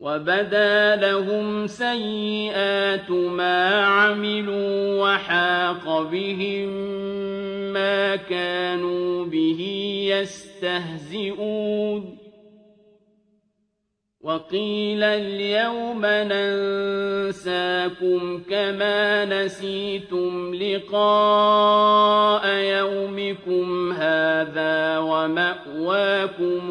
وَبَدَا لَهُمْ سَيِّئَاتُ مَا عَمِلُوا وَحَاقَ بِهِم مَّا كَانُوا بِهِ يَسْتَهْزِئُونَ وَقِيلَ الْيَوْمَ نَنسَاكُمْ كَمَا نَسِيتُمْ لِقَاءَ يَوْمِكُمْ هَٰذَا وَمَأْوَاكُمُ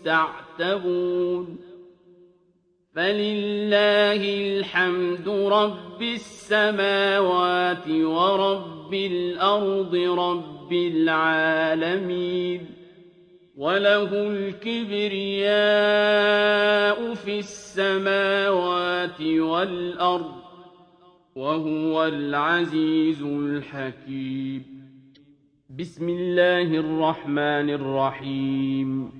يُسْتَعْتَبُونَ فَلِلَّهِ الْحَمْدُ رَبِّ السَّمَاوَاتِ وَرَبِّ الْأَرْضِ رَبِّ الْعَالَمِينَ. وَلَهُ الْكِبْرِيَاءُ فِي السَّمَاوَاتِ وَالْأَرْضِ ۖ وَهُوَ الْعَزِيزُ الْحَكِيمُ. بِسْمِ اللَّهِ الرَّحْمَٰنِ الرَّحِيمِ.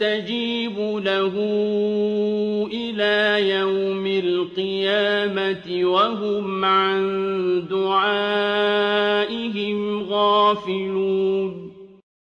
يَسْتَجِيبُ لَهُ إِلَىٰ يَوْمِ الْقِيَامَةِ وَهُمْ عَن دُعَائِهِمْ غَافِلُونَ.